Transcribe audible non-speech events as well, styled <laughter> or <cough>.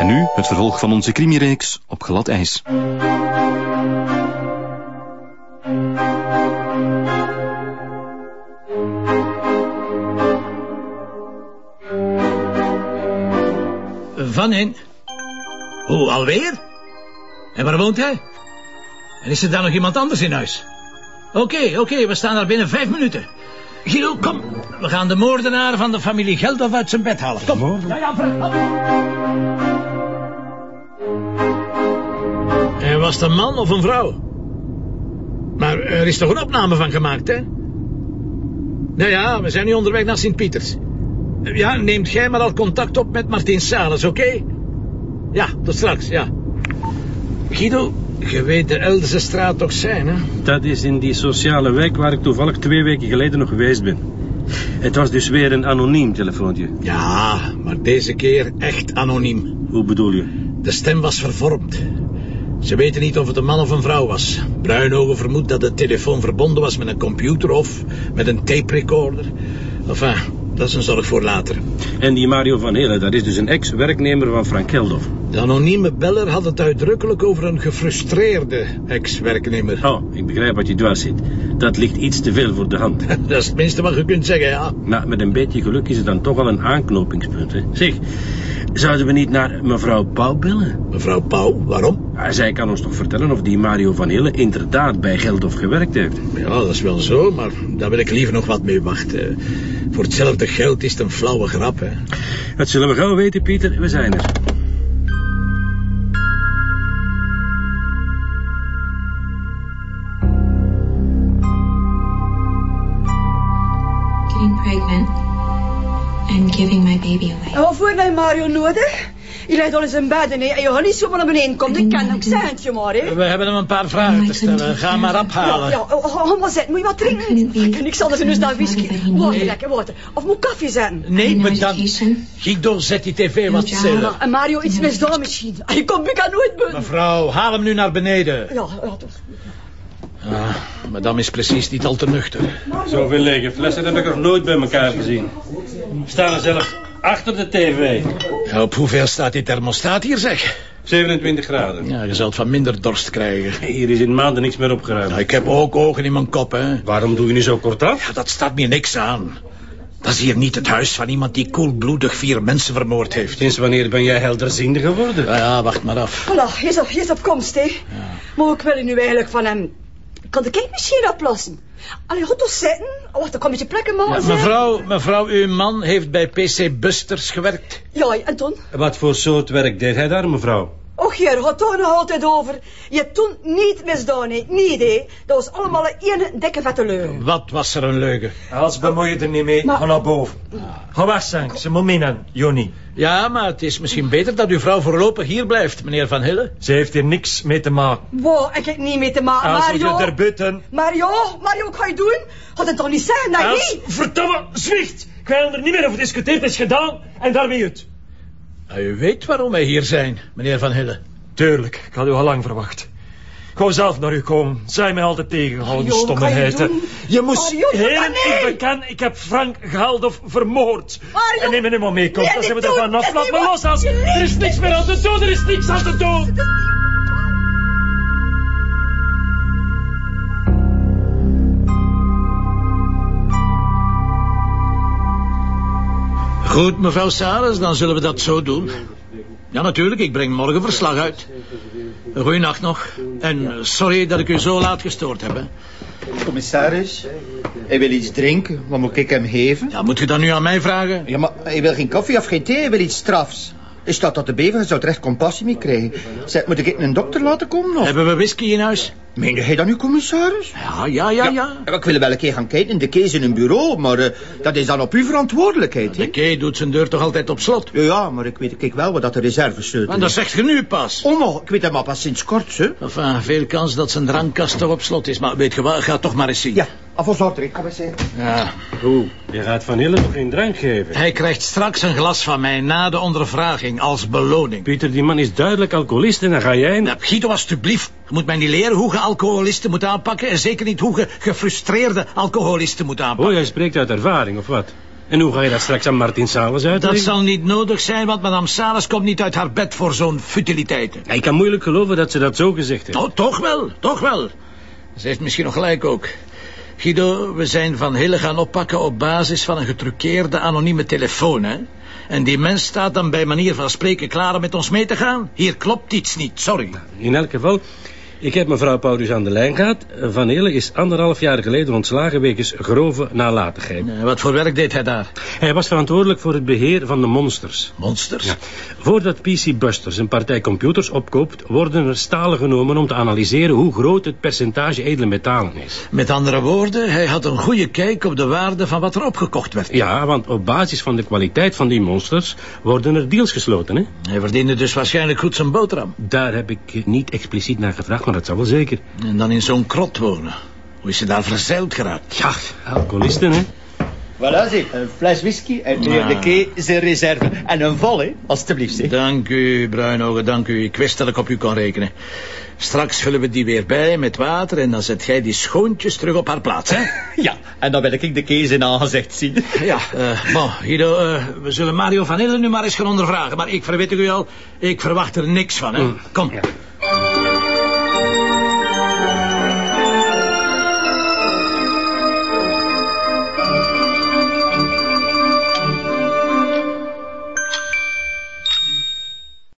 En nu het vervolg van onze crimireeks op glad ijs. Van in. Hoe, alweer? En waar woont hij? En is er dan nog iemand anders in huis? Oké, oké, we staan daar binnen vijf minuten. Guido, kom. We gaan de moordenaar van de familie Geldof uit zijn bed halen. Kom. Ja, ja, En was het een man of een vrouw? Maar er is toch een opname van gemaakt, hè? Nou ja, we zijn nu onderweg naar Sint-Pieters. Ja, neemt jij maar al contact op met Martin Sales, oké? Ja, tot straks, ja. Guido, je weet de Eldese straat toch zijn, hè? Dat is in die sociale wijk waar ik toevallig twee weken geleden nog geweest ben. Het was dus weer een anoniem telefoontje. Ja, maar deze keer echt anoniem. Hoe bedoel je? De stem was vervormd. Ze weten niet of het een man of een vrouw was. Bruinogen vermoedt dat de telefoon verbonden was met een computer of met een tape recorder. Enfin, dat is een zorg voor later. En die Mario van Helen, dat is dus een ex-werknemer van Frank Geldof. De anonieme beller had het uitdrukkelijk over een gefrustreerde ex-werknemer. Oh, ik begrijp wat je dwars zit. Dat ligt iets te veel voor de hand. <laughs> Dat is het minste wat je kunt zeggen, ja. Maar met een beetje geluk is het dan toch al een aanknopingspunt, hè? Zeg, zouden we niet naar mevrouw Pauw bellen? Mevrouw Pauw, waarom? Ah, zij kan ons toch vertellen of die Mario van Helen inderdaad bij Geldof gewerkt heeft. Ja, dat is wel zo, maar daar wil ik liever nog wat mee wachten. Voor hetzelfde geld is het een flauwe grap, hè. Dat zullen we gauw weten, Pieter. We zijn er. getting pregnant giving my baby away. En wat voor mij Mario nodig? Je ligt al eens in bed en je gaat niet zomaar naar beneden komen. Ik ken ik zeg het je maar. Hè. We hebben hem een paar vragen te stellen. Ga maar Ja, ophalen. ja, oh, ga maar zitten. Moet je wat drinken? Ik kan niks anders doen dan whisky. Water, lekker water. Of moet koffie zetten? Nee, An bedankt. Guido, zet die tv wat Ja, stil. Ja, en Mario iets misdaan misschien. Ah, Je komt ik nooit buiten. Mevrouw, haal hem nu naar beneden. Ja, ja, toch. Ah, madame is precies niet al te nuchter. Zoveel lege flessen heb ik nog nooit bij elkaar gezien. We staan er zelfs achter de tv. Ja, op hoeveel staat die thermostaat hier, zeg? 27 graden. Ja, je zult van minder dorst krijgen. Hier is in maanden niks meer opgeruimd. Ja, ik heb ook ogen in mijn kop, hè. Waarom doe je nu zo kort af? Ja, dat staat me niks aan. Dat is hier niet het huis van iemand die koelbloedig vier mensen vermoord heeft. Sinds wanneer ben jij helderziende geworden? Ja, ja, wacht maar af. Voilà, hij is op, hij is op komst, hè. Maar ik wil nu eigenlijk van hem... Kan de kijkmachine oplossen? Allee, goed toch zitten? Oh, wacht, dan kan een beetje plekken maken. Ja, zeg. mevrouw, mevrouw, uw man heeft bij PC Busters gewerkt. Ja, en toen? Wat voor soort werk deed hij daar, mevrouw? Och, hier gaat toch nog altijd over. Je toen niet misdaan, hè. Niet, hè. Dat was allemaal een ene dikke vette leugen. Wat was er een leugen? Als bemoei je er niet mee, Maar- ga naar boven. Ga weg, Sank. Ze moet minnen, Jonny. Ja, maar het is misschien beter dat uw vrouw voorlopig hier blijft, meneer Van Hille. Ze heeft hier niks mee te maken. Wow, ik heb niet mee te maken, Als je Mario. er buiten... Mario, Mario, wat ga je doen? Gaat het toch niet zijn, nee? Als, verdomme, zwicht! Ik wil er niet meer over discussiëren, het is gedaan en daarmee het. Nou, u weet waarom wij hier zijn, meneer Van Hille. Tuurlijk, ik had u al lang verwacht. Ik wou zelf naar u komen. Zij mij altijd tegengehouden, je stommigheid. doen? Je moest Mario, doe heel dat niet! ik beken, ik heb Frank Geldof vermoord. En neem me nu maar mee, kom. Nee, Dan zijn we er doen, vanaf. dat Laat me los, als er is niks meer aan te doen, er is niks aan te doen. Goed, mevrouw Saris, dan zullen we dat zo doen. Ja, natuurlijk, ik breng morgen verslag uit. Goeienacht nog. En eh, sorry dat ik u zo laat gestoord heb. Hè. Commissaris, hij wil iets drinken. Wat moet ik hem geven? Ja, moet u dat nu aan mij vragen? Ja, maar hij wil geen koffie of geen thee, hij wil iets strafs. Hij staat tot de beven, hij zou terecht compassie mee krijgen. Zeg, moet ik een dokter laten komen? Of? Hebben we whisky in huis? Meende hij dat nu, commissaris? Ja, ja, ja, ja. Ik wil wel een keer gaan kijken in de kees in een bureau, maar eh, dat is dan op uw verantwoordelijkheid, hè? De kei doet zijn deur toch altijd op slot? Ja, ja, maar ik weet kijk wel wat dat de reservesleutel En dat zegt je nu pas. Oh, nog, ik weet hem maar pas sinds kort, hè? Enfin, veel kans dat zijn drankkast toch op slot is. Maar weet je wat, ga toch maar eens zien. Ja, alvast order, ik wel zeggen. Ja. Hoe? Je gaat Van Hille nog geen drank geven? Hij krijgt straks een glas van mij na de ondervraging als beloning. Pieter, die man is duidelijk alcoholist en dan ga jij... Nou, Guido, alstublieft. Je moet mij niet leren hoe je alcoholisten moet aanpakken... en zeker niet hoe je gefrustreerde alcoholisten moet aanpakken. Oh, jij spreekt uit ervaring, of wat? En hoe ga je dat straks aan Martin Sales Dat uitleggen? zal niet nodig zijn, want madame Salas komt niet uit haar bed voor zo'n futiliteiten. Ja, Ik kan moeilijk geloven dat ze dat zo gezegd heeft. Oh, toch wel, toch wel. Ze heeft misschien nog gelijk ook. Guido, we zijn Van Hille gaan oppakken op basis van een getruckeerde anonieme telefoon, hè? En die mens staat dan bij manier van spreken klaar om met ons mee te gaan? Hier klopt iets niet, sorry. In elk geval, ik heb mevrouw Paulus aan de lijn gehad. Van is anderhalf jaar geleden ontslagen wegens grove nalatigheid. Eh, Wat voor werk deed hij daar? Hij was verantwoordelijk voor het beheer van de monsters. Monsters? Voordat PC Busters een partij computers opkoopt, worden er stalen genomen om te analyseren hoe groot het percentage edele metalen is. Met andere woorden, hij had een goede kijk op de waarde van wat er opgekocht werd. Ja, want op basis van de kwaliteit van die monsters worden er deals gesloten, hè? Hij verdiende dus waarschijnlijk goed zijn boterham. Daar heb ik niet expliciet naar gevraagd, maar dat zal wel zeker. En dan in zo'n krot wonen. Hoe is ze daar verzeild geraakt? Ja, alcoholisten, hè? Voilà, zie. Een fles whisky en meneer de Kee zijn reserve. En een vol, hè. Alsjeblieft, zeg. Dank u, Bruinogen, dank u. Ik wist dat ik op u kon rekenen. Straks vullen we die weer bij met water... en dan zet jij die schoontjes terug op haar plaats, hè? <laughs> Ja, en dan wil ik de Kee zijn aangezicht zien. <laughs> Ja, eh bon, Guido, eh, we zullen Mario van Hillen nu maar eens gaan ondervragen. Maar ik verwittig u al, ik verwacht er niks van, hè? Kom.